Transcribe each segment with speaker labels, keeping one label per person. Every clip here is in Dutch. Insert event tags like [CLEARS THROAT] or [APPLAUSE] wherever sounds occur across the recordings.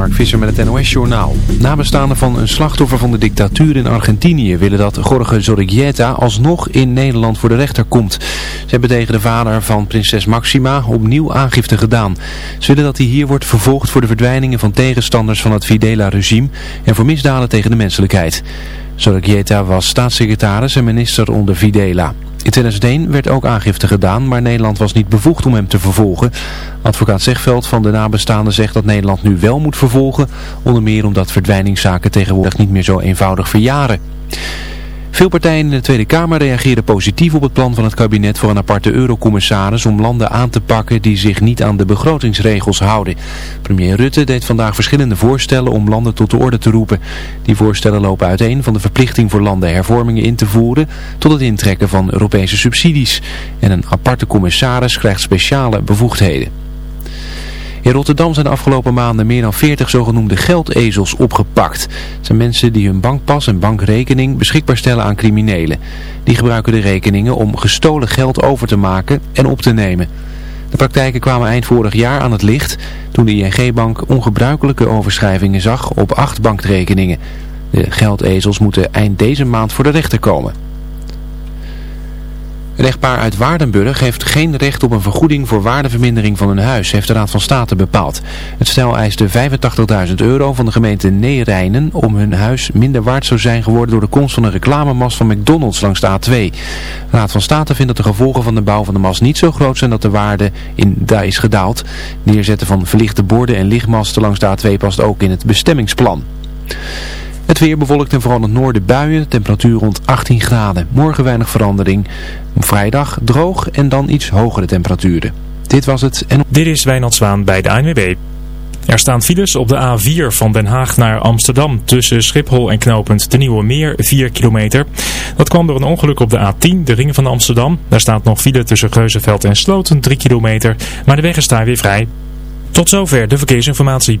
Speaker 1: Mark Visser met het NOS-journaal. Nabestaanden van een slachtoffer van de dictatuur in Argentinië willen dat Jorge Zorrigueta alsnog in Nederland voor de rechter komt. Ze hebben tegen de vader van prinses Maxima opnieuw aangifte gedaan. Ze willen dat hij hier wordt vervolgd voor de verdwijningen van tegenstanders van het Fidela-regime en voor misdaden tegen de menselijkheid. Zorrigueta was staatssecretaris en minister onder Fidela. In 2001 werd ook aangifte gedaan, maar Nederland was niet bevoegd om hem te vervolgen. Advocaat Zegveld van de nabestaanden zegt dat Nederland nu wel moet vervolgen, onder meer omdat verdwijningszaken tegenwoordig niet meer zo eenvoudig verjaren. Veel partijen in de Tweede Kamer reageerden positief op het plan van het kabinet voor een aparte eurocommissaris om landen aan te pakken die zich niet aan de begrotingsregels houden. Premier Rutte deed vandaag verschillende voorstellen om landen tot de orde te roepen. Die voorstellen lopen uiteen van de verplichting voor landen hervormingen in te voeren tot het intrekken van Europese subsidies. En een aparte commissaris krijgt speciale bevoegdheden. In Rotterdam zijn de afgelopen maanden meer dan 40 zogenoemde geldezels opgepakt. Het zijn mensen die hun bankpas en bankrekening beschikbaar stellen aan criminelen. Die gebruiken de rekeningen om gestolen geld over te maken en op te nemen. De praktijken kwamen eind vorig jaar aan het licht toen de ING-bank ongebruikelijke overschrijvingen zag op acht bankrekeningen. De geldezels moeten eind deze maand voor de rechter komen. Een echtpaar uit Waardenburg heeft geen recht op een vergoeding voor waardevermindering van hun huis, heeft de Raad van State bepaald. Het stel eiste 85.000 euro van de gemeente Neerijnen om hun huis minder waard zou zijn geworden door de komst van een reclamemas van McDonald's langs de A2. De Raad van State vindt dat de gevolgen van de bouw van de mas niet zo groot zijn dat de waarde in daar is gedaald. Neerzetten van verlichte borden en lichtmasten langs de A2 past ook in het bestemmingsplan. Het weer bewolkt en vooral het noorden buien, temperatuur rond 18 graden. Morgen weinig verandering. Vrijdag droog en dan iets hogere temperaturen. Dit was het. En...
Speaker 2: Dit is Wijnand Zwaan bij de ANWB. Er staan files op de A4 van Den Haag naar Amsterdam tussen Schiphol en knooppunt de Nieuwe Meer 4 kilometer. Dat kwam door een ongeluk op de A10, de ring van Amsterdam. Daar staat nog file tussen Geuzenveld en Sloten 3 kilometer, maar de weg is daar weer vrij. Tot zover de verkeersinformatie.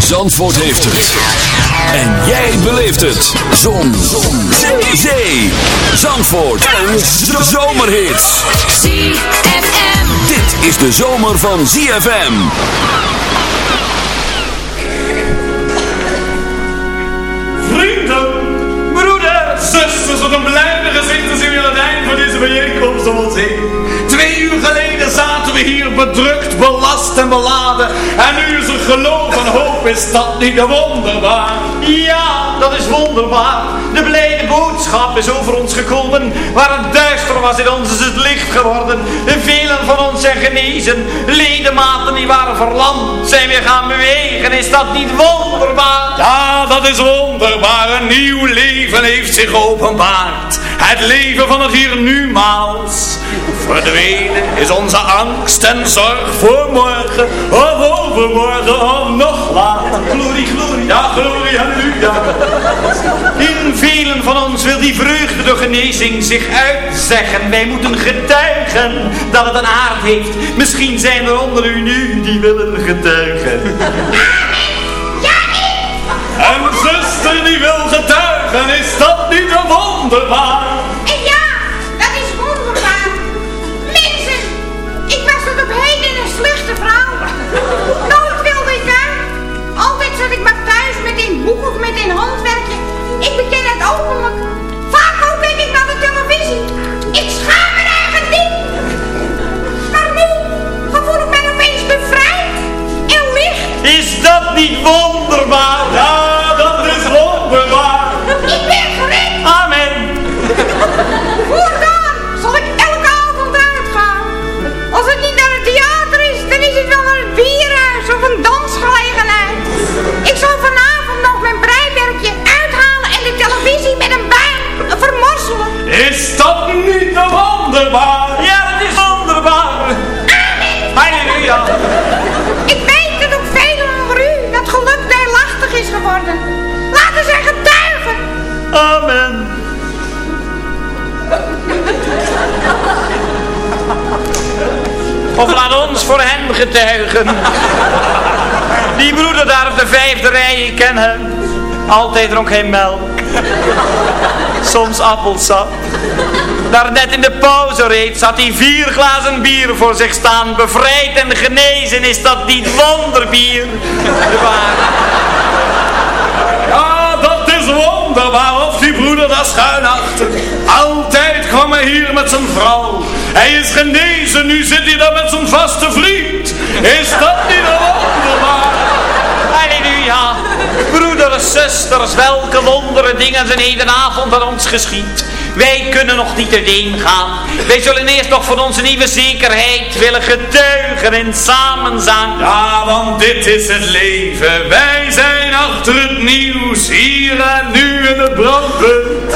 Speaker 3: Zandvoort heeft het. En jij beleeft het. Zon. Zon. Zee. Zee. Zandvoort. En zomerhits.
Speaker 4: ZFM.
Speaker 3: Dit is de zomer van ZFM.
Speaker 5: Vrienden, broeders, zusters, wat een blijde gezichten zien we aan het eind van deze bijeenkomst om ons heen. Hier bedrukt, belast en beladen. En nu is er geloof en hoop, is dat niet wonderbaar? Ja, dat is wonderbaar. De blijde boodschap is over ons gekomen. Waar het duister was in ons is het licht geworden. Velen van ons zijn genezen. Ledematen die waren verlamd zijn weer gaan bewegen. Is dat niet wonderbaar? Ja, dat is wonderbaar. Een nieuw leven heeft zich openbaard. Het leven van het hier nu maals.
Speaker 6: Verdwenen is onze angst en zorg voor morgen, of overmorgen, of nog later. Glorie, glorie, ja, glorie, halleluja. In velen van ons wil die vreugde door genezing zich uitzeggen. Wij moeten getuigen dat het een aard heeft. Misschien zijn er onder u nu die willen getuigen. Een zuster die wil getuigen, is dat niet een wonderbaar?
Speaker 7: Nooit wilde ik uit. Altijd zat ik maar thuis met een boek of met een handwerkje. Ik beken het openlijk. Vaak ook keek ik naar de televisie. Ik schaam me eigen niet. Maar nu gevoel ik mij opeens bevrijd en licht.
Speaker 6: Is dat niet wonderbaar? Ja, dat is wonderbaar.
Speaker 7: Ik ben gered.
Speaker 6: Amen.
Speaker 7: Niet
Speaker 6: wonderbaar? Ja, dat is wonderbaar. Halleluja.
Speaker 7: Ik weet dat ook velen onder u dat geluk deelachtig is geworden. Laten zij getuigen.
Speaker 6: Amen. Of laat ons voor hen getuigen. Die broeder daar op de vijfde rij, ik ken hem. Altijd dronk hij melk. Soms appelsap. Daar net in de pauze reed, zat hij vier glazen bier voor zich staan. Bevrijd en genezen, is dat niet wonderbier? Ja, dat is wonderbaar of die broeder daar schuin achter. Altijd kwam hij hier met zijn vrouw. Hij is genezen, nu zit hij daar met zijn vaste vriend. Is dat niet wonderbaar? Halleluja. Broeders, zusters, welke wondere dingen zijn hedenavond aan ons geschied. Wij kunnen nog niet uiteen gaan. Wij zullen eerst nog van onze nieuwe zekerheid willen getuigen in samenzang. Ja, want dit is het leven. Wij zijn achter het nieuws, hier en nu in het brandpunt.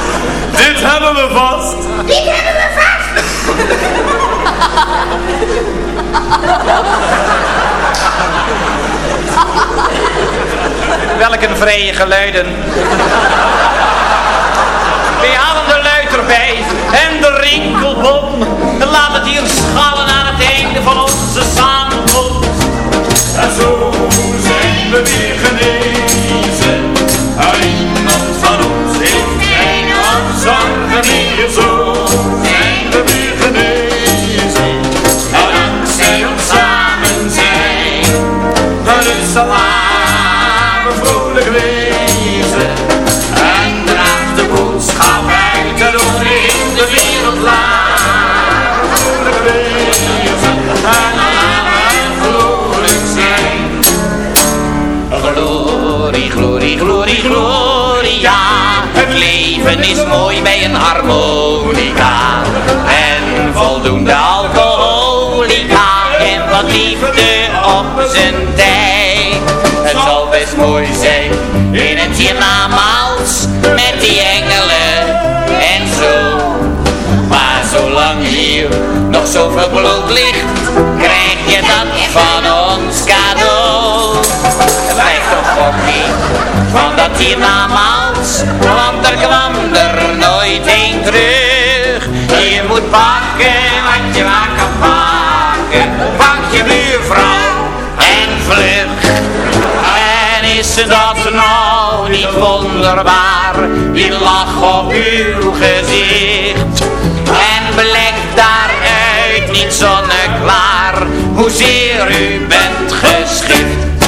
Speaker 6: Dit hebben we vast.
Speaker 7: Dit hebben we vast.
Speaker 6: Welk een vrije geluiden. Rinkelbom. Laat het hier schallen aan het einde van onze samenkomst. En zo zijn we weer genezen. Leven is mooi bij een harmonica. En voldoende alcoholica. En wat liefde op zijn tijd. Het zal best mooi zijn in het hiernamaals. Met die engelen en zo. Maar zolang hier nog zoveel bloed ligt, krijg je dat van ons cadeau. Blijf toch niet van dat hiernamaals, want er kwam er nooit een terug. Je moet pakken wat je maar kan pakken, pak je buurvrouw en vlug. En is dat nou niet wonderbaar, die lach op uw gezicht. En belek daaruit niet zonneklaar, hoezeer u bent geschikt.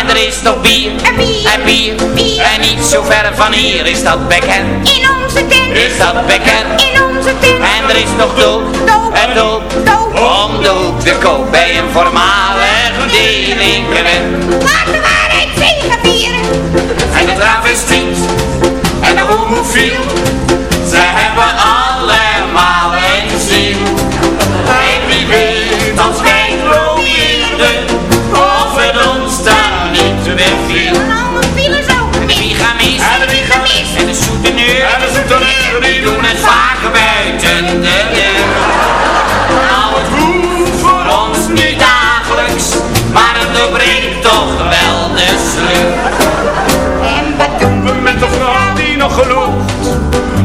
Speaker 6: En er is nog bier,
Speaker 7: En bier,
Speaker 6: en bier,
Speaker 7: bier.
Speaker 6: Niet zo ver van hier is dat bekend.
Speaker 7: In onze tent.
Speaker 6: Is dat bekend?
Speaker 7: In onze tent.
Speaker 6: En er is nog doop,
Speaker 7: Doop.
Speaker 6: en doop,
Speaker 7: Doop.
Speaker 6: om de hoek te koop bij een voormalig delinquent.
Speaker 7: Laat de waarheid zegevieren.
Speaker 6: En de travestiet en de homofiel, ze hebben allemaal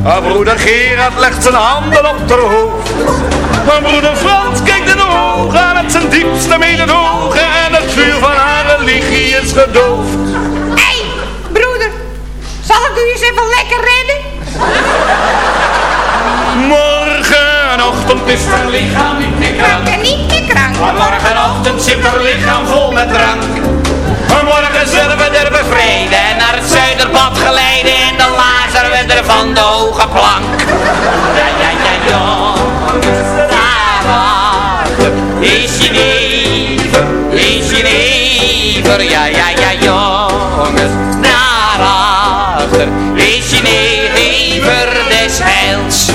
Speaker 6: broeder Gerard legt zijn handen op haar hoofd. Mijn broeder Frans kijkt in de ogen met zijn diepste mededogen. En het vuur van haar religie is gedoofd.
Speaker 7: Hé, hey, broeder. Zal ik u eens even lekker redden?
Speaker 6: Morgenochtend is haar lichaam niet meer krank.
Speaker 7: En niet meer krank.
Speaker 6: Maar morgenochtend zit haar lichaam vol met drank. Maar morgen zullen we er bevreden naar het zuiderbad geleiden. En dan lazen we er van de hoge plank. Ja, ja, ja, jongens, is je never, is je never. Ja, ja, ja, jongens, daarachter is je des heils.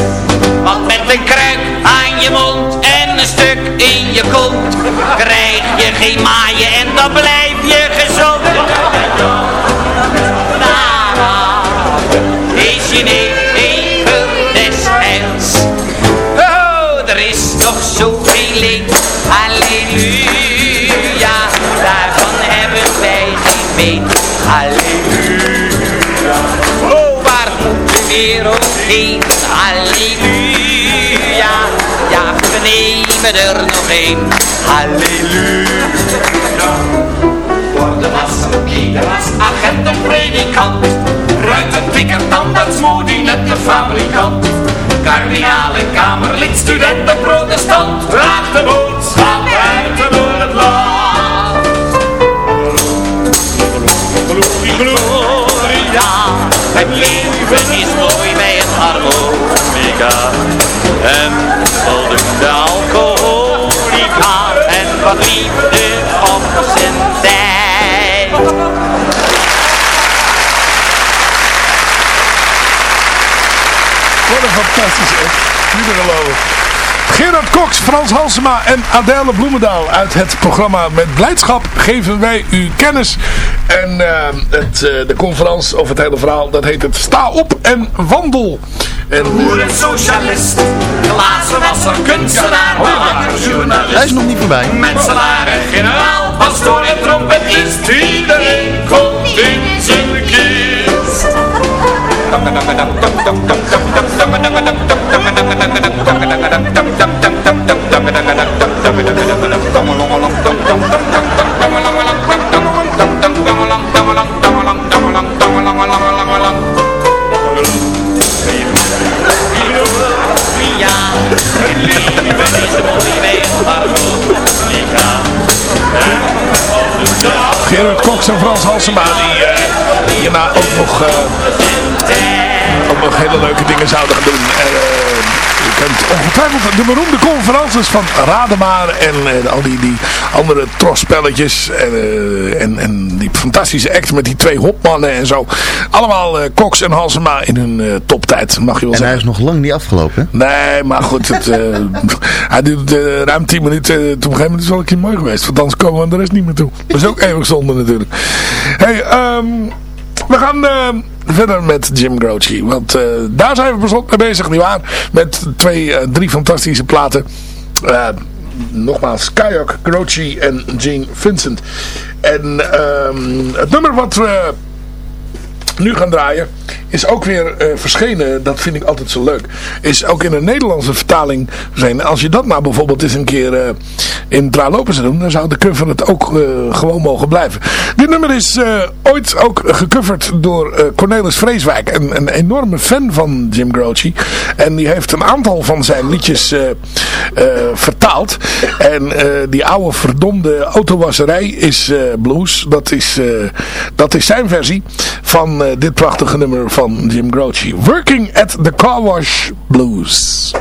Speaker 6: Want met een kruik aan je mond en stuk in je kont krijg je geen maaien en dan blijf je gezond. Daarachter is je never des heils. Oh, er is nog zoveel leed, halleluja, daarvan hebben wij geen weet, halleluja. Oh, waar moet de wereld heen, een, halleluja. Worden was een kieder was agent en predikant, ruiten tikker, tandarts, de fabrikant. Kardinaal en kamerlid, student en protestant, draagt de boodschap buiten door het land. Glorie, gloria, het leven is mooi bij het harmonica. En voldoende alcoholica en wat liefde op zijn tijd.
Speaker 8: Wat een fantastisch echt. Niet te geloven. Gerard Cox, Frans Halsema en Adèle Bloemendaal uit het programma Met Blijdschap geven wij u kennis. En eh, het, eh, de conferentie of het hele verhaal, dat heet het Sta op en wandel. En,
Speaker 6: Boer en socialist, glazenwasser, kunstenaar, bewaker, journalist.
Speaker 9: Hij is nog niet voorbij.
Speaker 6: Generaal, pastoor en trompetist. Iedereen komt in zijn kist.
Speaker 8: Gerard Cox en Frans Halsema. Die eh, hierna ook nog, eh, ook nog hele leuke dingen zouden gaan doen. Eh, je kent ongetwijfeld de beroemde conferences van Rademaar en eh, al die, die andere trosspelletjes en, eh, en, en die fantastische act met die twee hopmannen en zo. Allemaal Cox en Halsema in hun toptijd, mag je wel
Speaker 9: En hij
Speaker 8: zeggen.
Speaker 9: is nog lang niet afgelopen. hè?
Speaker 8: Nee, maar goed, het, [LAUGHS] hij duurde eh, ruim 10 minuten. Op een gegeven moment is wel een keer mooi geweest. Want anders komen we aan de rest niet meer toe. Dat is ook [LAUGHS] eeuwig zonde natuurlijk. Hey, ehm, we gaan eh, verder met Jim Croce. Want eh, daar zijn we beslot mee bezig, nietwaar? Met twee, eh, drie fantastische platen. Nogmaals, Kayak, Croce en Gene Vincent. En ehm, het nummer wat we nu gaan draaien is ook weer eh, verschenen. Dat vind ik altijd zo leuk. Is ook in een Nederlandse vertaling verschenen. Als je dat nou bijvoorbeeld eens een keer eh, in Tralopen zou doen. Dan zou de cover het ook eh, gewoon mogen blijven. Dit nummer is ooit ook gecoverd door Cornelis Vreeswijk. Een, een enorme fan van Jim Croce. En die heeft een aantal van zijn liedjes vertaald. En die oude verdomde autowasserij is blues. Dat is, dat is zijn versie van dit prachtige nummer van Jim Croce. Working at the Car Wash Blues.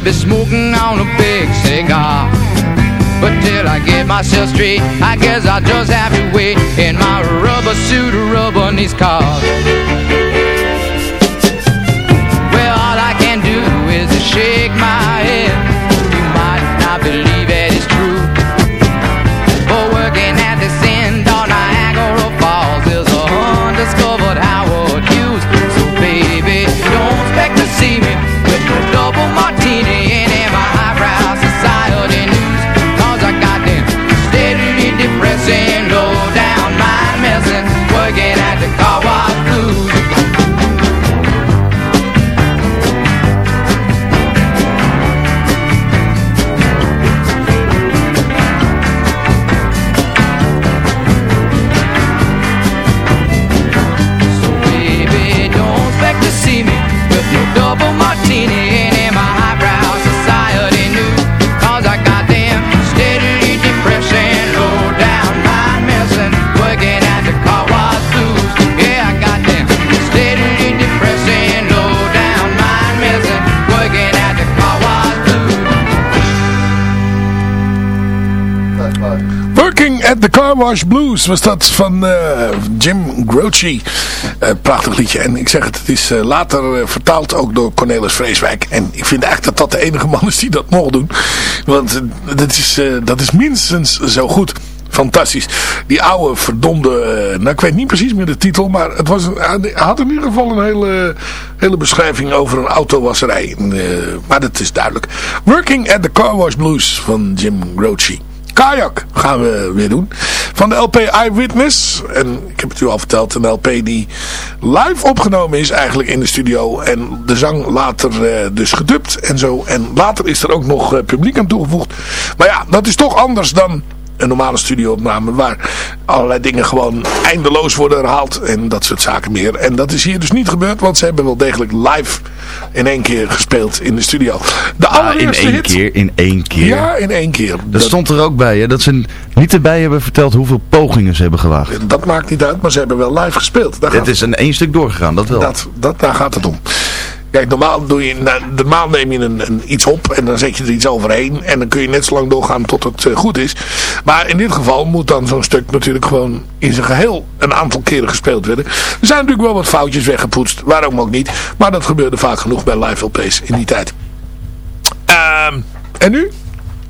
Speaker 10: Should be smoking on a big cigar. But till I get myself straight, I guess I'll just have to wait in my rubber suit, rubber these cars. Well, all I can do is shake my Wash Blues
Speaker 8: was dat van eh, Jim Croce. Eh, prachtig liedje. En ik zeg het, het is eh, later vertaald ook door Cornelis Vreeswijk. En ik vind eigenlijk dat dat de enige man is die dat nog doen. Want dat, is, dat is minstens zo goed. Fantastisch. Die oude verdomde, nou ik weet niet precies meer de titel, maar het was, hij had in ieder geval een hele, hele beschrijving over een autowasserij. Maar dat is duidelijk. Working at the Car Wash Blues van Jim Croce. Kajak gaan we weer doen. Van de LP Eyewitness. En ik heb het u al verteld. Een LP die live opgenomen is eigenlijk in de studio. En de zang later eh, dus gedubt en zo. En later is er ook nog eh, publiek aan toegevoegd. Maar ja, dat is toch anders dan een normale studioopname waar allerlei dingen gewoon eindeloos worden herhaald en dat soort zaken meer. En dat is hier dus niet gebeurd, want ze hebben wel degelijk live in één keer gespeeld in de studio. De
Speaker 9: Ah, in één
Speaker 8: hit.
Speaker 9: keer, in één keer.
Speaker 8: Ja, in één keer.
Speaker 9: Dat stond er ook bij, hè, dat ze niet erbij hebben verteld hoeveel pogingen ze hebben gewaagd.
Speaker 8: Dat maakt niet uit, maar ze hebben wel live gespeeld. Daar
Speaker 9: Het is een één stuk doorgegaan, dat wel.
Speaker 8: dat, dat, daar gaat het om. Kijk, normaal, doe je, nou, normaal neem je een, een, iets op en dan zet je er iets overheen. En dan kun je net zo lang doorgaan tot het eh, goed is. Maar in dit geval moet dan zo'n stuk natuurlijk gewoon in zijn geheel een aantal keren gespeeld worden. Er zijn natuurlijk wel wat foutjes weggepoetst, waarom ook niet. Maar dat gebeurde vaak genoeg bij live LP's in die tijd. Ehm, en nu?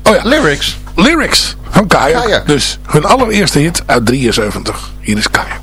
Speaker 8: Oh ja.
Speaker 9: Lyrics.
Speaker 8: Lyrics van Kajak.
Speaker 11: Kajak.
Speaker 8: Dus hun allereerste hit uit 73. Hier is Kajak.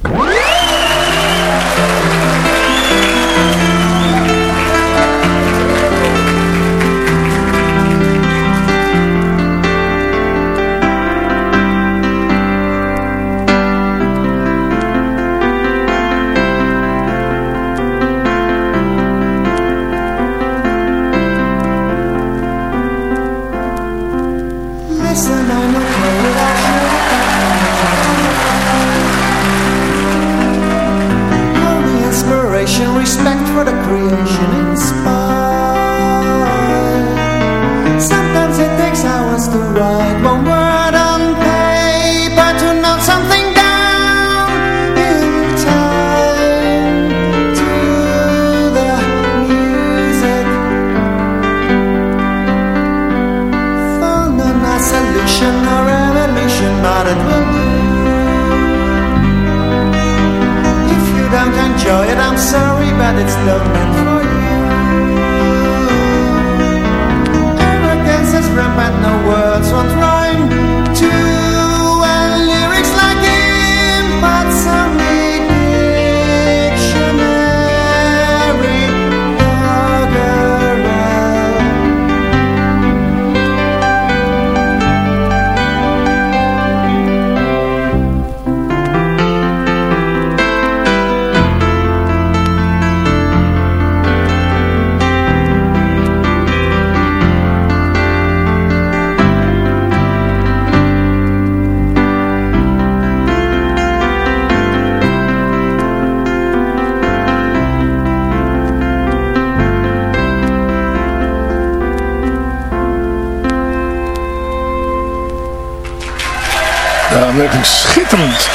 Speaker 8: Schitterend.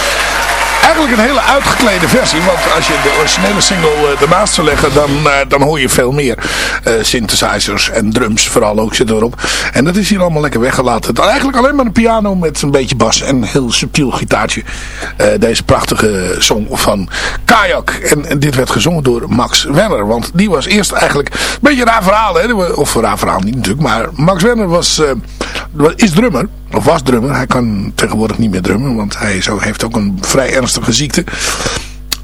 Speaker 8: eigenlijk een hele uitgeklede versie. Want als je de originele single ernaast zou leggen, dan, uh, dan hoor je veel meer uh, synthesizers en drums vooral ook zitten erop. En dat is hier allemaal lekker weggelaten. Dan eigenlijk alleen maar een piano met een beetje bas en een heel subtiel gitaartje. deze prachtige song van Kajak. En, en, dit werd gezongen door Max Werner. Want die was eerst eigenlijk een beetje een raar verhaal. Hè? Of raar verhaal niet natuurlijk. Maar Max Werner was, is drummer. Was drummer. Hij kan tegenwoordig niet meer drummen. Want hij zo, heeft ook een vrij ernstige ziekte.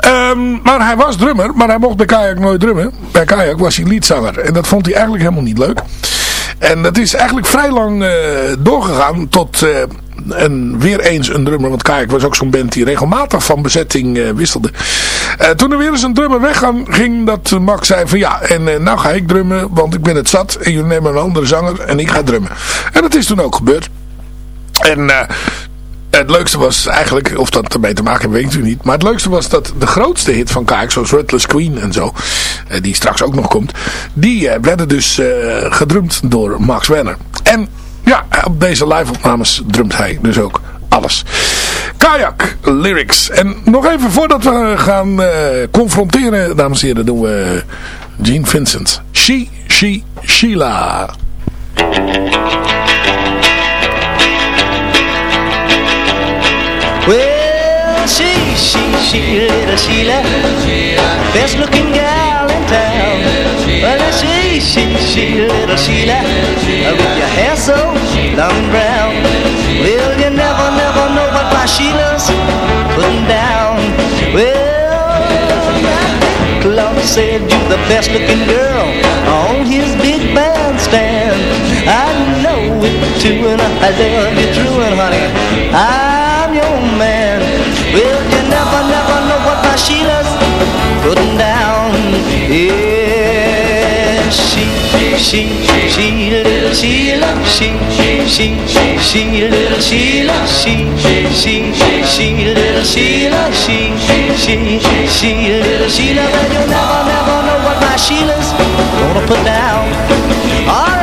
Speaker 8: Um, maar hij was drummer. Maar hij mocht bij Kajak nooit drummen. Bij Kajak was hij liedzanger. En dat vond hij eigenlijk helemaal niet leuk. En dat is eigenlijk vrij lang uh, doorgegaan tot... Uh, en weer eens een drummer, want Kajak was ook zo'n band die regelmatig van bezetting uh, wisselde. Toen er weer eens een drummer weggaan, ging dat Max zei van ja, en nou ga ik drummen, want ik ben het zat. En jullie nemen een andere zanger en ik ga drummen. En dat is toen ook gebeurd. En het leukste was eigenlijk, of dat ermee te maken heeft, weet u niet. Maar het leukste was dat de grootste hit van Kijk, zoals Redless Queen en zo, die straks ook nog komt, die werden dus gedrumd door Max Werner. En ja, op deze live-opnames drumt hij dus ook alles. Kajak, lyrics. En nog even voordat we gaan confronteren, dames en heren, doen we Gene Vincent. She, she, Sheila.
Speaker 12: She, she, little uh, Sheila, best looking gal in town. Well, she, she, uh, she, little Sheila, uh, with your hair so long and brown. Well, you never, never know what my Sheila's putting down. Well, Clark said you're the best looking girl on his big bandstand. I know it too, and I love you true, and honey, I'm your man. Putting down. Yeah, she, she, she, little Sheila, she, she, she, little Sheila, she, she, she, little Sheila, she, she, she, little Sheila. But you never, never know what my Sheila's gonna put down. All right,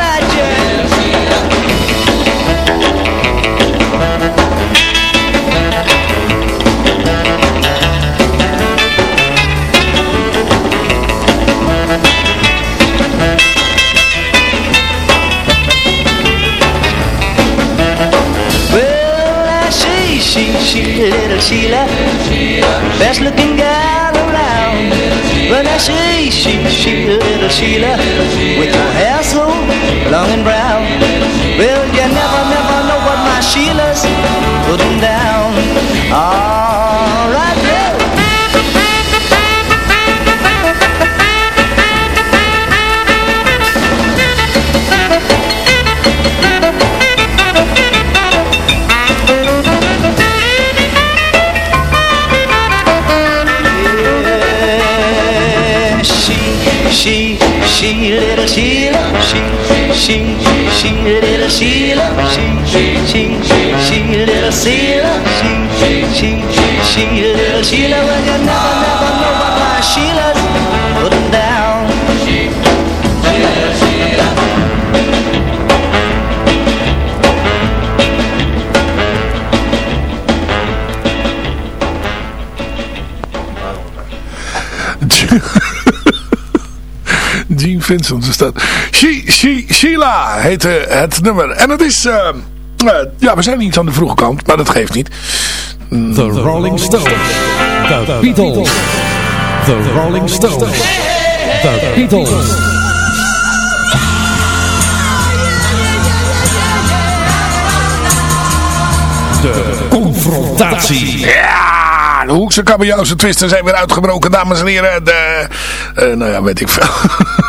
Speaker 12: best looking gal around. When I see she, she, little Sheila, with her hair so long and brown. Well, little Sheila, she, she, she, little Sheila, she, she, she, little Sheila, she, she, she, little Sheila. Well, you never, never know what my
Speaker 8: Vincent. Dus dat. She, she, Sheila heette het nummer. En het is... Uh, uh, ja, we zijn iets aan de vroege kant, maar dat geeft niet.
Speaker 13: The Rolling Stones. The Beatles. The Rolling Stones. The Beatles. De confrontatie.
Speaker 8: Ja, de Hoekse kabeljauwse twisten zijn weer uitgebroken, dames en heren. De, uh, nou ja, weet ik veel. [LAUGHS]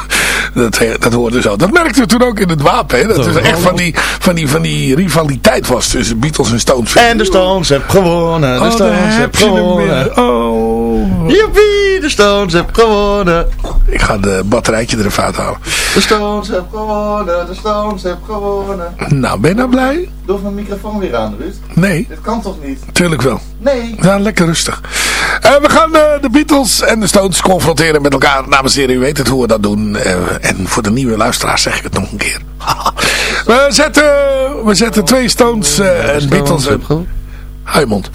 Speaker 8: dat, dat hoorde zo. Dat merkten we toen ook in het wapen. Hè? Dat is echt van die, van, die, van die rivaliteit was tussen Beatles en Stones.
Speaker 9: En de Stones hebben gewonnen. De
Speaker 8: Oh,
Speaker 9: Stones
Speaker 8: daar heb
Speaker 9: gewonnen.
Speaker 8: Oh.
Speaker 9: Jippie, de Stones hebben gewonnen.
Speaker 8: Ik ga de batterijtje er even uithalen.
Speaker 9: De Stones hebben gewonnen. De Stones hebben gewonnen.
Speaker 8: Nou, ben je nou blij?
Speaker 9: Doe mijn microfoon weer aan, Ruud.
Speaker 8: Nee,
Speaker 9: Dit kan toch niet?
Speaker 8: tuurlijk wel.
Speaker 9: Nee.
Speaker 8: Ja, lekker rustig. Eh, we gaan eh, de Beatles en de Stones confronteren met elkaar. Dames en heren, u weet het hoe we dat doen. Eh, en voor de nieuwe luisteraars zeg ik het nog een keer. [LAUGHS] we, zetten, we zetten twee Stones eh, en Beatles... en- Hou je mond.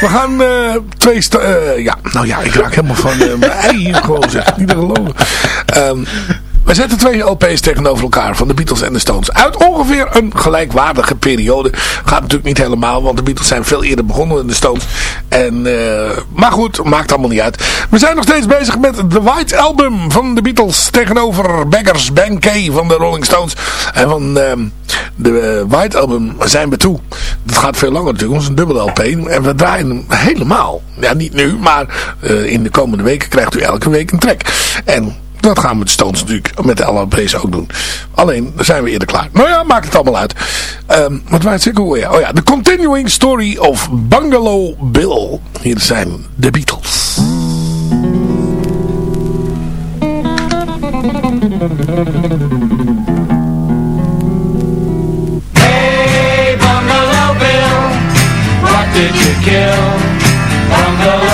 Speaker 8: We gaan eh, twee... eh, ja, nou ja, ik raak helemaal van eh, mijn [LAUGHS] ei hier gewoon, zeg. Niet te geloven. Ehm, we zetten twee LP's tegenover elkaar van de Beatles en de Stones. Uit ongeveer een gelijkwaardige periode. Gaat natuurlijk niet helemaal, want de Beatles zijn veel eerder begonnen dan de Stones. En, eh, maar goed, maakt allemaal niet uit. We zijn nog steeds bezig met The White Album van de Beatles tegenover Beggars Banquet van de Rolling Stones. En van ehm, de eh, White Album zijn we toe. Dat gaat veel langer natuurlijk, is een dubbel LP. En we draaien hem helemaal. Ja, niet nu, maar eh, in de komende weken krijgt u elke week een track. En dat gaan we de Stones natuurlijk met de LP's ook doen. Alleen, zijn we eerder klaar. Nou ja, maakt het allemaal uit. Ehm, wat wij het ja, oh ja, The Continuing Story of Bungalow Bill. Hier zijn de Beatles.
Speaker 6: Hey, Bungalow Bill, what did you kill? Bungalow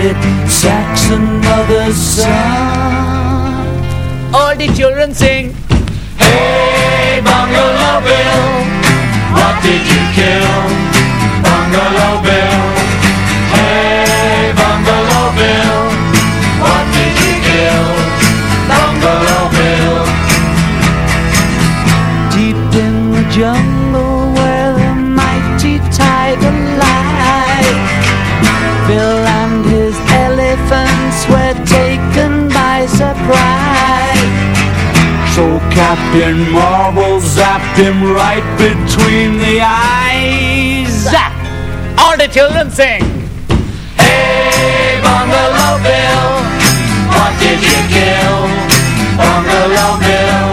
Speaker 11: bullet-headed Saxon mother's son. All the children sing. So Captain Marvel zapped him right between the eyes Zap! All the children sing
Speaker 6: Hey, Bungalow Bill, what did you kill? Bungalow Bill.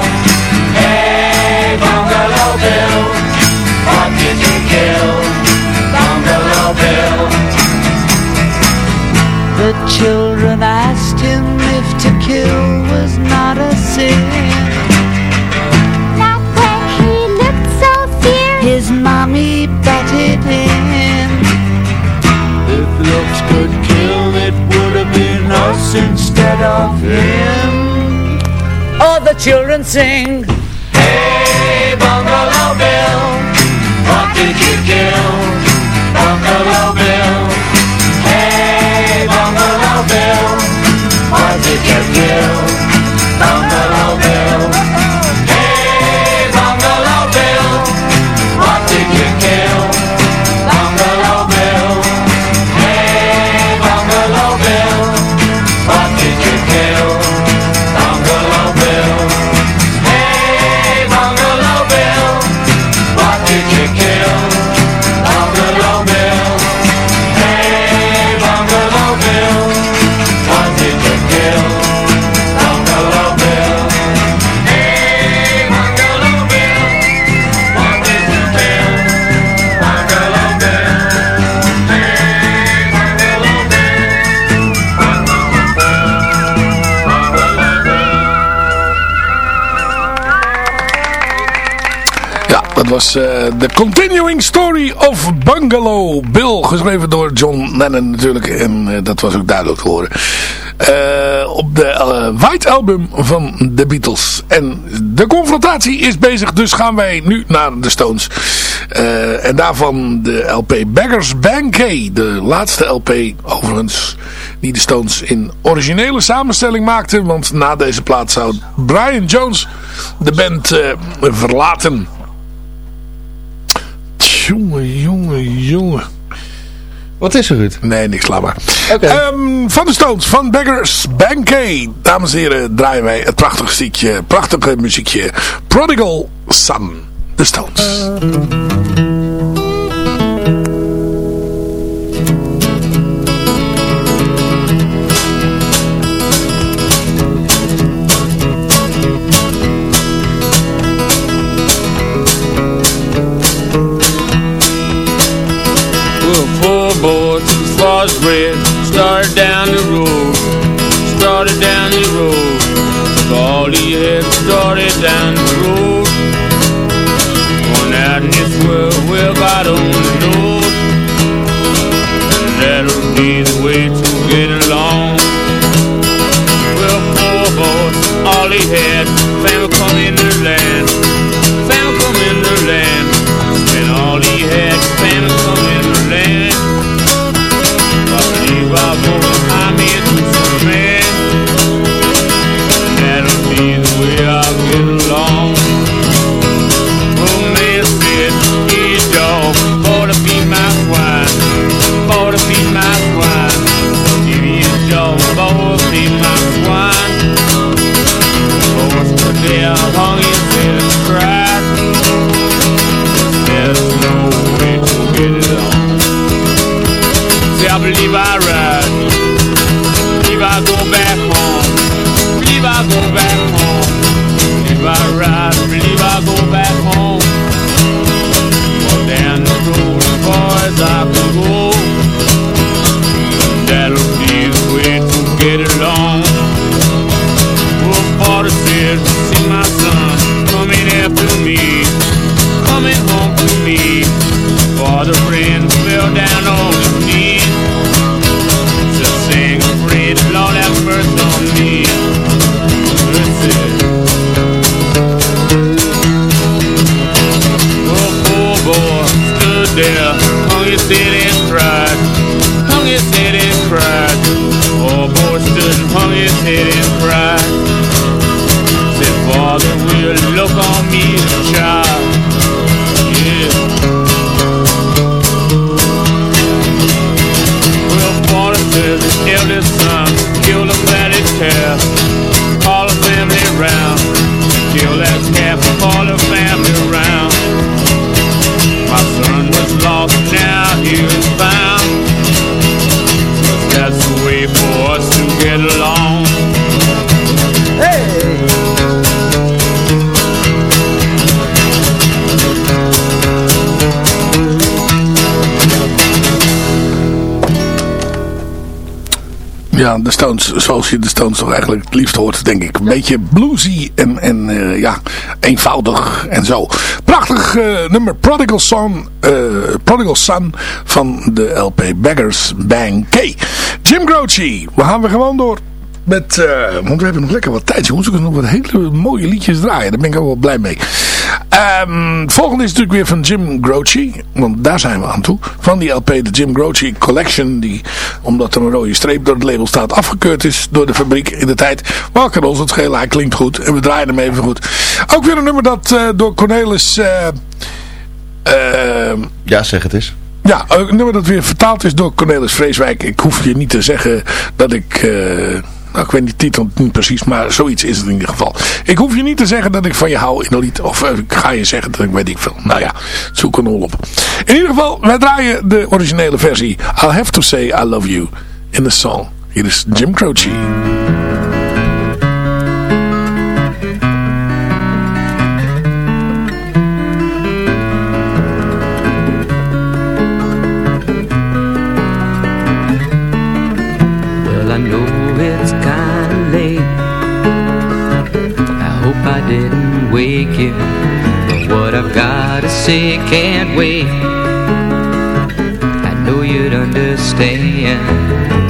Speaker 6: Hey, Bungalow Bill, what did you kill? Bungalow Bill.
Speaker 11: The children asked him if to kill instead of him. All the children sing.
Speaker 6: Hey, Bungalow Bill, what did you kill?
Speaker 8: Was eh The Continuing Story of Bungalow Bill. Geschreven door John Lennon natuurlijk. En eh, dat was ook duidelijk te horen. Eh, op de White Album van de Beatles. En de confrontatie is bezig. Dus gaan wij nu naar de Stones. En daarvan de LP Beggars Banquet. De laatste LP overigens. Die de Stones in originele samenstelling maakten. Want na deze plaat zou Brian Jones de band verlaten. Jongen, jongen, jongen.
Speaker 9: Wat is er, Ruud?
Speaker 8: Nee, niks, laat maar. Ehm, van de Stones, van Beggars Banquet. Dames en heren, draaien wij het prachtige stukje, prachtige muziekje. Prodigal Son. De Stones.
Speaker 14: bread Started down the road Started down the road. Scalded head Started down the road.
Speaker 8: De Stones, zoals je de Stones toch eigenlijk het liefst hoort, denk ik. Een beetje bluesy en, en eh, ja, eenvoudig en zo. Prachtig eh, nummer Prodigal Son, eh, Prodigal Son van de LP Beggars Bang K. Jim Croce, we gaan weer gewoon door met, want we hebben nog lekker wat tijd jongens. We kunnen nog wat hele mooie liedjes draaien. Daar ben ik ook wel blij mee. Het volgende is natuurlijk weer van Jim Croce. Want daar zijn we aan toe. Van die LP, de Jim Croce Collection. Die, omdat er een rode streep door het label staat, afgekeurd is door de fabriek in de tijd. Maar kan ons het schelen, hij klinkt goed. En we draaien hem even goed. Ook weer een nummer dat eh, door Cornelis... eh, ehm,
Speaker 9: Ja, zeg het eens.
Speaker 8: ja, een nummer dat weer vertaald is door Cornelis Vreeswijk. Ik hoef je niet te zeggen dat ik... nou, ik weet die titel niet precies, maar zoiets is het in ieder geval. Ik hoef je niet te zeggen dat ik van je hou in een lied. Of eh, ik ga je zeggen dat ik weet ik veel. Nou ja, zoek een hol op. In ieder geval, wij draaien de originele versie. I'll have to say I love you in the song. Hier is Jim Croce.
Speaker 11: Say can't wait. I know you'd understand.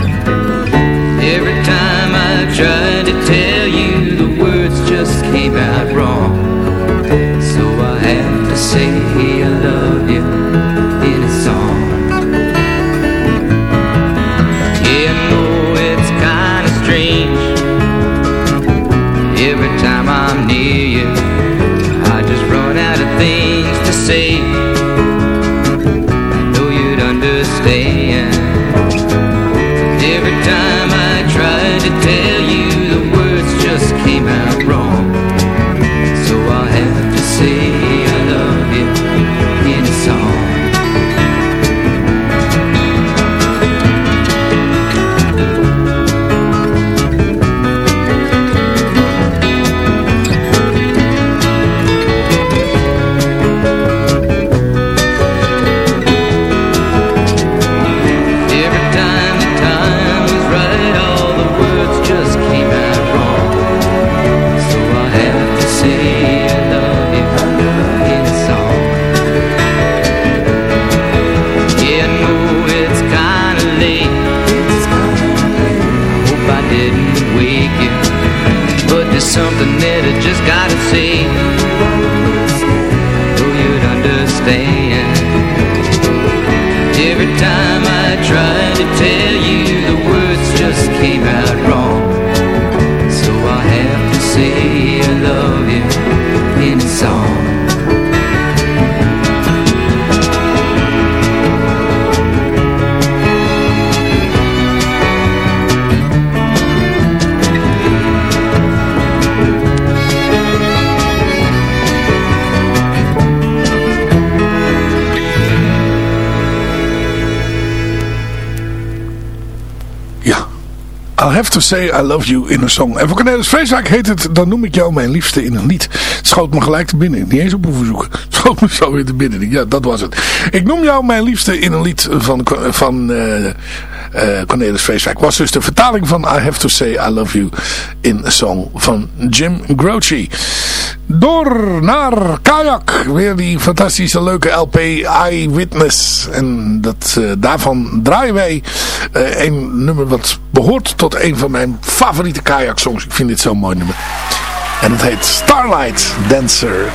Speaker 11: thing. To say I love you in a song.
Speaker 8: En voor Cornelis Vreeswijk heet het Dan noem ik jou mijn liefste in een lied. Het schoot me gelijk te binnen. Niet eens op hoeven zoeken. Het schoot me zo weer te binnen. Ja, dat was het. Ik noem jou mijn liefste in een lied van, van uh, Cornelis Vreeswijk. Was dus de vertaling van I have to say I love you in a song van Jim Grouchy. Door naar Kayak. Weer die fantastische leuke LP Eyewitness. En dat, uh, daarvan draaien wij uh, een nummer wat behoort tot een van mijn favoriete Kayak songs. Ik vind dit zo'n mooi nummer. En het heet Starlight Dancer.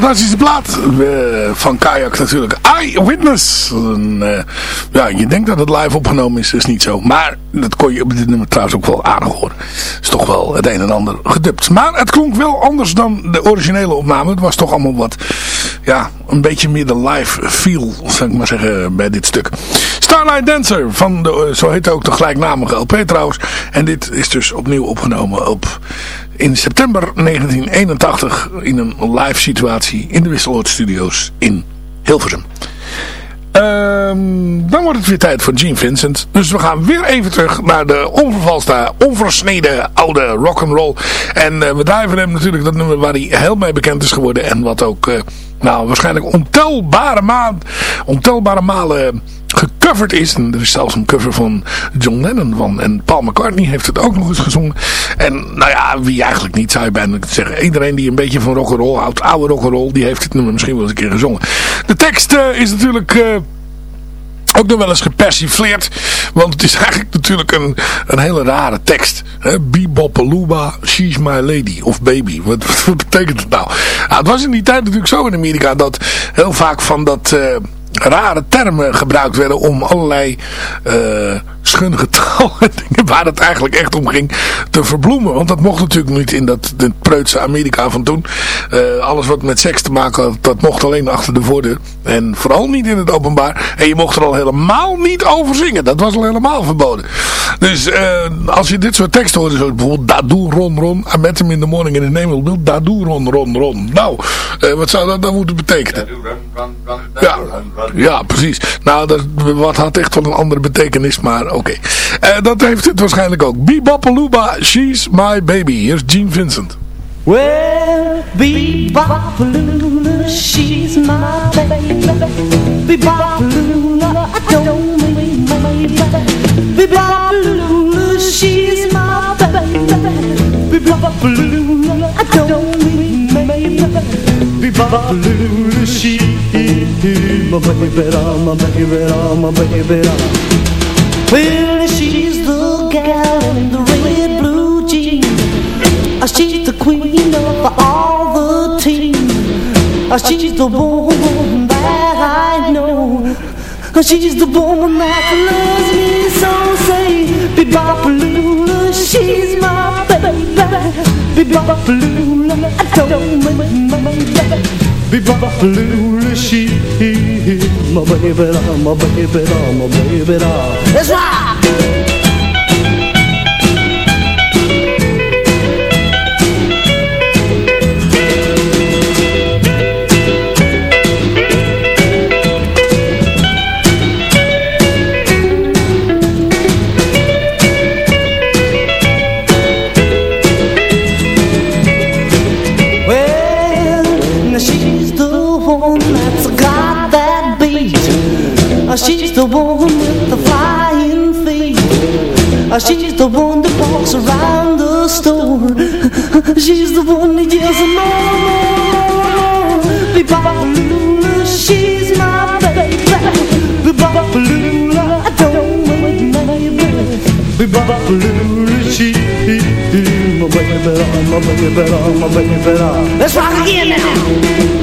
Speaker 8: Fantastische plaat eh, van Kayak natuurlijk. Eyewitness. Een, eh, ja, je denkt dat het live opgenomen is, is niet zo. Maar dat kon je op dit nummer trouwens ook wel aardig horen. is toch wel het een en ander gedubt. Maar het klonk wel anders dan de originele opname. Het was toch allemaal wat, ja, een beetje meer de live feel, zou ik maar zeggen, bij dit stuk. Starlight Dancer, van de, eh, zo heet ook de gelijknamige LP trouwens. En dit is dus opnieuw opgenomen op in september 1981 in een live situatie in de Wisseloord Studios in Hilversum. Ehm, dan wordt het weer tijd voor Gene Vincent. Dus we gaan weer even terug naar de onvervalste, onversneden oude rock'n'roll. En uh, we draaien hem natuurlijk dat nummer waar hij heel mee bekend is geworden. En wat ook, uh, nou waarschijnlijk ontelbare, ma ontelbare malen gecoverd is. Er is zelfs een cover van John Lennon van. En Paul McCartney heeft het ook nog eens gezongen. En nou ja, wie eigenlijk niet zou je bijna zeggen. Iedereen die een beetje van rock'n'roll houdt, oude rock'n'roll, die heeft het misschien wel eens een keer gezongen. De tekst uh, is natuurlijk... Uh, ook nog wel eens gepersifleerd. Want het is eigenlijk natuurlijk een, een hele rare tekst. Bebopalooba, she's my lady. Of baby. Wat, [LAUGHS] wat betekent het nou? nou? Het was in die tijd natuurlijk zo in Amerika dat heel vaak van dat... Uh, rare termen gebruikt werden om allerlei uh, schungetal [LAUGHS] dingen waar het eigenlijk echt om ging te verbloemen. Want dat mocht natuurlijk niet in dat, dat preutse Amerika van toen. Uh, alles wat met seks te maken had, dat mocht alleen achter de voordeur. En vooral niet in het openbaar. En je mocht er al helemaal niet over zingen. Dat was al helemaal verboden. Dus uh, als je dit soort teksten hoorde, zoals bijvoorbeeld Dadoe Ron Ron. I met him in the morning in the name of Bill. Dadoe Ron Ron Ron. Nou, wat zou dat dan moeten betekenen? Ja, ja, precies. Nou, dat wat had echt wel een andere betekenis, maar oké. Okay. Uh, dat heeft het waarschijnlijk ook. Bebopalooba, she's my baby. Hier is Gene Vincent.
Speaker 12: Well, Bebopaloola, she's my baby. Bebopaloola, I don't mean my baby. Bebopaloola, she's my baby. Bebopaloola, I don't mean my baby. Bebopaloola, she's my baby, baby, baby. Well, she's the gal in the red blue jeans. She's the queen of all the team. She's the woman that I know. She's the woman that loves me so. Say, Bebopaloola, she's my baby. Bebopaloola, I don't mind my baby. Bebopaloola, she my baby, my baby, my baby. Let's rock! My my Let's rock again now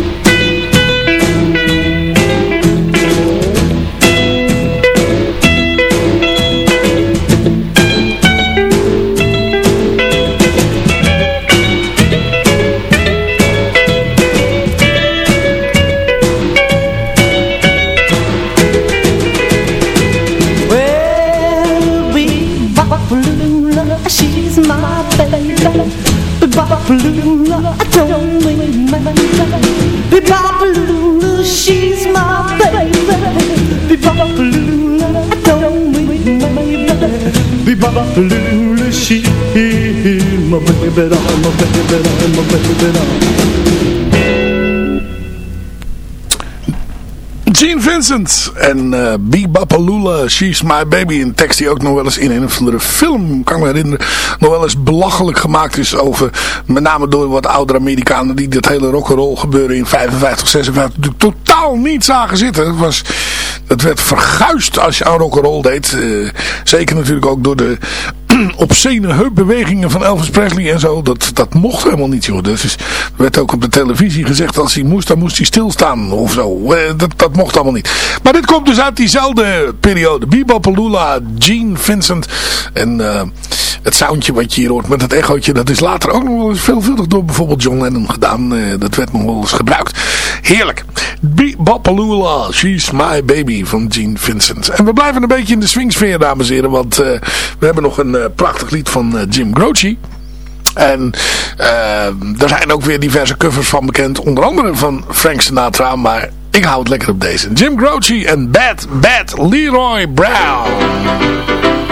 Speaker 12: Bebopaloola, she my baby, baby, my baby
Speaker 8: Gene Vincent en uh, Bebopaloola, She's My Baby. Een tekst die ook nog wel eens in een of andere film, kan ik me herinneren, nog wel eens belachelijk gemaakt is over, met name door wat oudere Amerikanen die dat hele rock'n'roll gebeuren in 55, 56 natuurlijk totaal niet zagen zitten. Het, was, werd verguisd als je aan rock'n'roll deed. Uh, zeker natuurlijk ook door de [CLEARS THROAT]
Speaker 10: obscene heupbewegingen van Elvis Presley en zo. Dat, dat mocht helemaal niet, joh. Dus er werd ook op de televisie gezegd als hij moest, dan moest hij stilstaan of zo. Eh, Dat, dat mocht allemaal niet. Maar dit komt dus uit diezelfde periode. Bebopalula, Gene Vincent. En eh, het soundje wat je hier hoort met het echootje, dat is later ook nog wel eens veelvuldig door bijvoorbeeld John Lennon gedaan. Eh, dat werd nog wel eens gebruikt. Heerlijk. Bebopalula, She's My Baby van Gene Vincent. En we blijven een beetje in de swingsfeer, dames en heren. Want eh, we hebben nog een eh, prachtig lied van Jim Croce. En er zijn ook weer diverse covers van bekend. Onder andere van Frank Sinatra. Maar ik hou het lekker op deze. Jim Croce en Bad Bad Leroy Brown.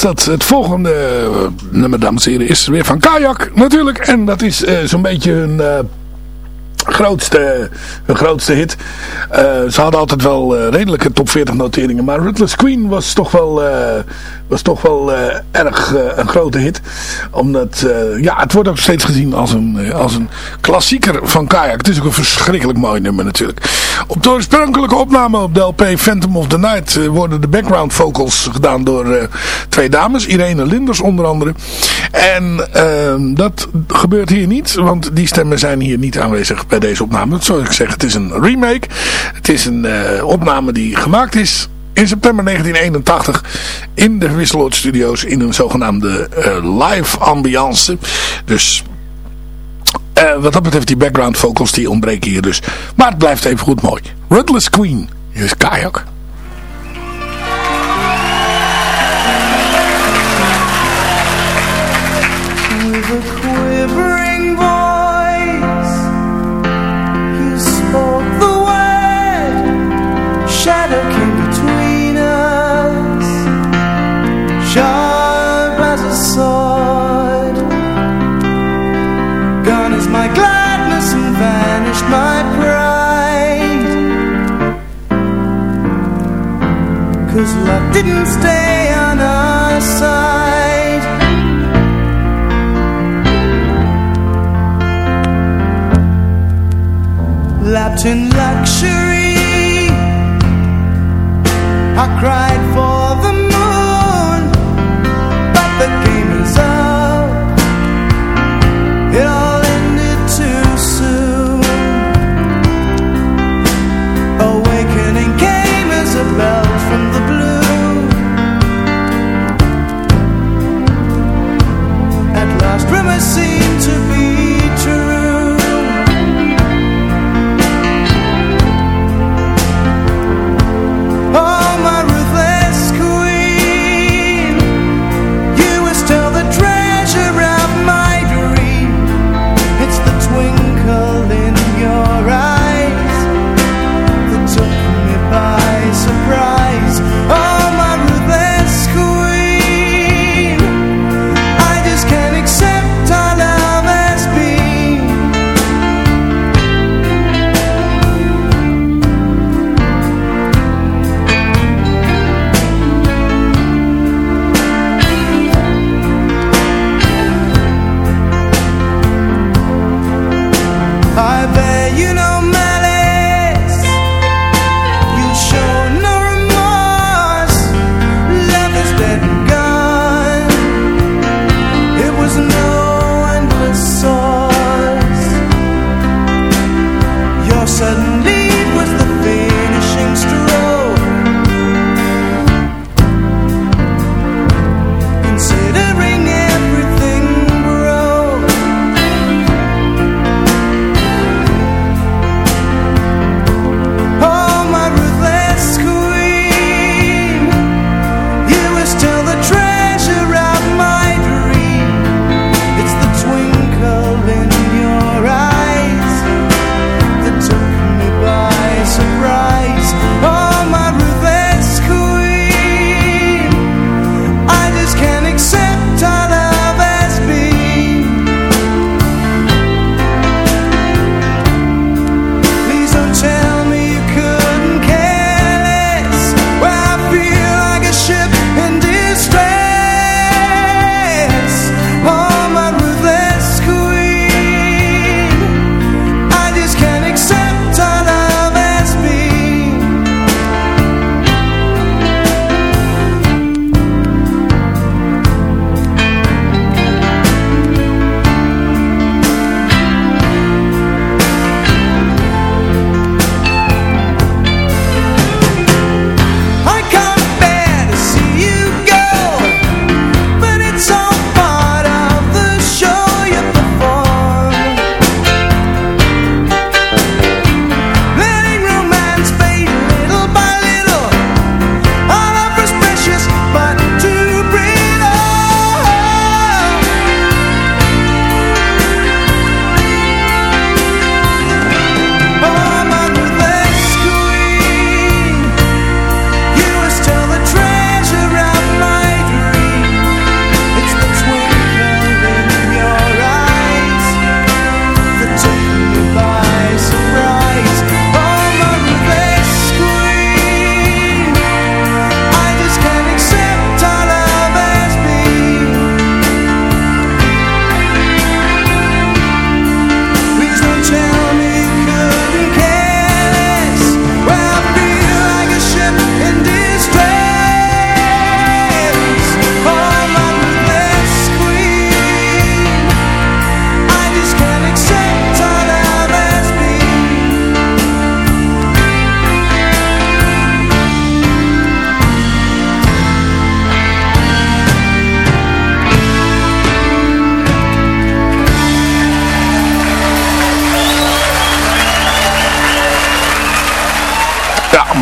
Speaker 10: Dat. Het volgende eh, nummer, dames en heren, is weer van Kajak natuurlijk. En dat is eh, zo'n beetje hun... grootste, hun grootste hit. Eh, ze hadden altijd wel eh, redelijke top 40 noteringen. Maar Ruthless Queen was toch wel, eh, was toch wel erg een grote hit. Omdat, ja, het wordt ook steeds gezien als een, als een klassieker van Kayak. Het is ook een verschrikkelijk mooi nummer natuurlijk. Op de oorspronkelijke opname op de LP Phantom of the Night worden de background vocals gedaan door twee dames. Irene Linders onder andere. En ehm, dat gebeurt hier niet, want die stemmen zijn hier niet aanwezig bij deze opname. Zoals ik zeg, het is een remake. Het is een eh, opname die gemaakt is in september 1981 in de Wisseloord Studios in een zogenaamde eh, live ambiance. Dus eh, wat dat betreft die background vocals die ontbreken hier dus. Maar het blijft even goed mooi. Ruthless Queen. Hier is Kajak.
Speaker 15: His love didn't stay on our side. Lapped in luxury I cried for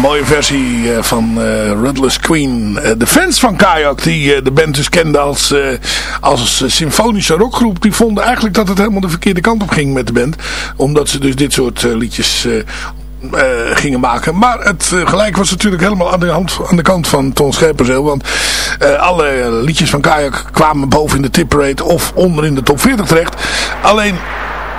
Speaker 8: mooie versie eh, van eh, Ruthless Queen. Eh, de fans van Kajak, die de band dus kenden als, als symfonische rockgroep, die vonden eigenlijk dat het helemaal de verkeerde kant op ging met de band. Omdat ze dus dit soort liedjes gingen maken. Maar het gelijk was natuurlijk helemaal aan de, hand, aan de kant van Ton Scherpenzeel. Want alle liedjes van Kajak kwamen boven in de tipparade of onder in de top 40 terecht. Alleen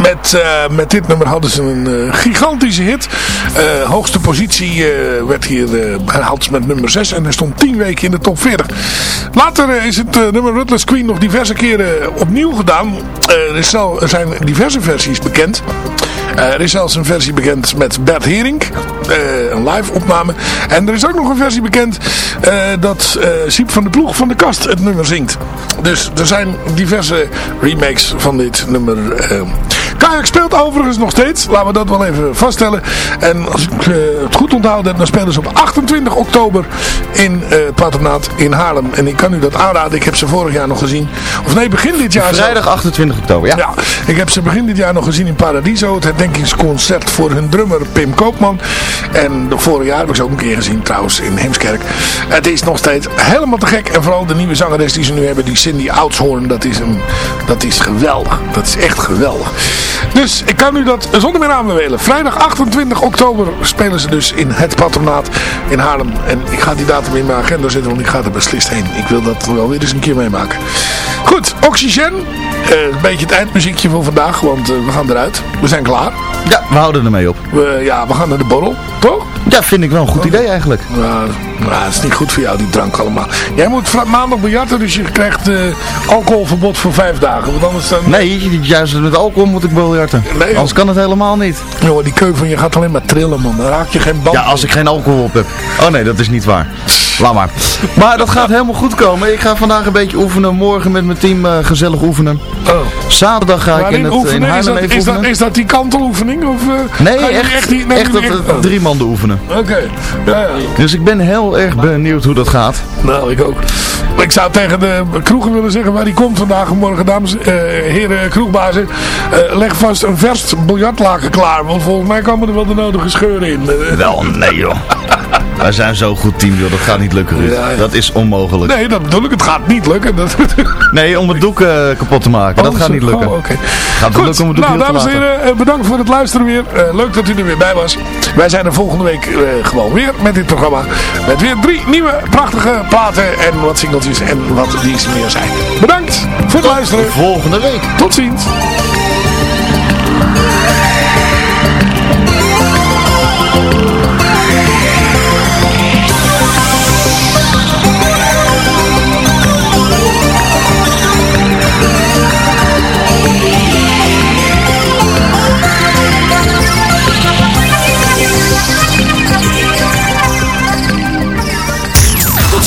Speaker 8: met, eh, met dit nummer hadden ze een eh, gigantische hit. Eh, hoogste positie werd hier eh herhaald met nummer 6 en hij stond 10 weken in de top 40. Later is het nummer Ruthless Queen nog diverse keren opnieuw gedaan. Er, er zijn diverse versies bekend. Er is zelfs een versie bekend met Bert Hering. een live opname. En er is ook nog een versie bekend dat Siep van de Ploeg van de Kast het nummer zingt. Dus er zijn diverse remakes van dit nummer. Kajak speelt overigens nog steeds. Laten we dat wel even vaststellen. En als ik eh, het goed onthouden heb, dan spelen ze op 28 oktober in eh, het patronaat in Haarlem. En ik kan u dat aanraden. Ik heb ze vorig jaar nog gezien. Of nee, begin dit jaar.
Speaker 9: Vrijdag 28 oktober, ja.
Speaker 8: Ja, ik heb ze begin dit jaar nog gezien in Paradiso. Het herdenkingsconcert voor hun drummer Pim Koopman. En de vorig jaar heb ik ze ook een keer gezien trouwens in Heemskerk. Het is nog steeds helemaal te gek. En vooral de nieuwe zangeres die ze nu hebben, die Cindy Oudshoorn. Dat is, een, dat is geweldig. Dat is echt geweldig. Dus ik kan u dat zonder meer aanbevelen. Vrijdag 28 oktober spelen ze dus in het patronaat in Haarlem. En ik ga die datum in mijn agenda zetten, want ik ga er beslist heen. Ik wil dat wel weer eens een keer meemaken. Goed, Oxygen. Eh, een beetje het eindmuziekje voor vandaag, want eh, we gaan eruit. We zijn klaar.
Speaker 9: Ja, we houden ermee op.
Speaker 8: We, ja, we gaan naar de borrel, toch?
Speaker 9: Ja, vind ik wel een goed idee eigenlijk.
Speaker 8: Nou, nou, dat is niet goed voor jou, die drank allemaal. Jij moet maandag biljarten, dus je krijgt eh, alcoholverbod voor vijf dagen. Want anders dan...
Speaker 9: Nee, juist met alcohol moet ik biljarten.
Speaker 8: Nee,
Speaker 9: Anders kan het helemaal niet.
Speaker 8: Jongen, die keuken van je gaat alleen maar trillen, man. Dan raak je geen band.
Speaker 9: Ja, als ik geen alcohol op heb. Oh nee, dat is niet waar. Laat maar. Maar dat gaat helemaal goed komen. Ik ga vandaag een beetje oefenen. Morgen met mijn team eh, gezellig oefenen.
Speaker 8: Oh.
Speaker 9: Zaterdag ga ik in, het, in
Speaker 8: oefenen? Is
Speaker 9: Haarlem
Speaker 8: dat,
Speaker 9: even
Speaker 8: is, dat, is dat die kanteloefening? Of, eh,
Speaker 9: Nee, echt, echt dat
Speaker 8: oh.
Speaker 9: drie manden oefenen.
Speaker 8: Oké, ja, ja.
Speaker 9: Dus ik ben heel erg benieuwd hoe dat gaat.
Speaker 8: Nou, ik ook. Maar ik zou tegen de kroegen willen zeggen waar die komt vandaag en morgen, dames, eh, heren kroegbazen. eh, leg vast een vers biljartlaken klaar, want volgens mij komen er wel de nodige scheuren in. Eh,
Speaker 9: Wel, nee joh. Wij zijn zo'n goed team joh, dat gaat niet lukken Ruud.
Speaker 8: Ja, ja.
Speaker 9: Dat is onmogelijk.
Speaker 8: Nee, dat bedoel ik. Het gaat niet lukken. Dat... [LAUGHS]
Speaker 9: Nee, om het doek eh, kapot te maken. dat
Speaker 8: Oh,
Speaker 9: gaat niet lukken.
Speaker 8: Oh.
Speaker 9: Gaat
Speaker 8: Goed,
Speaker 9: lukken om het doek
Speaker 8: nou dames en heren, eh, bedankt voor het luisteren weer. Eh, leuk dat u er weer bij was. Wij zijn er volgende week gewoon weer met dit programma. Met weer drie nieuwe prachtige platen en wat singeltjes en wat dienst meer zijn. Bedankt voor het luisteren.
Speaker 9: Volgende week.
Speaker 8: Tot ziens.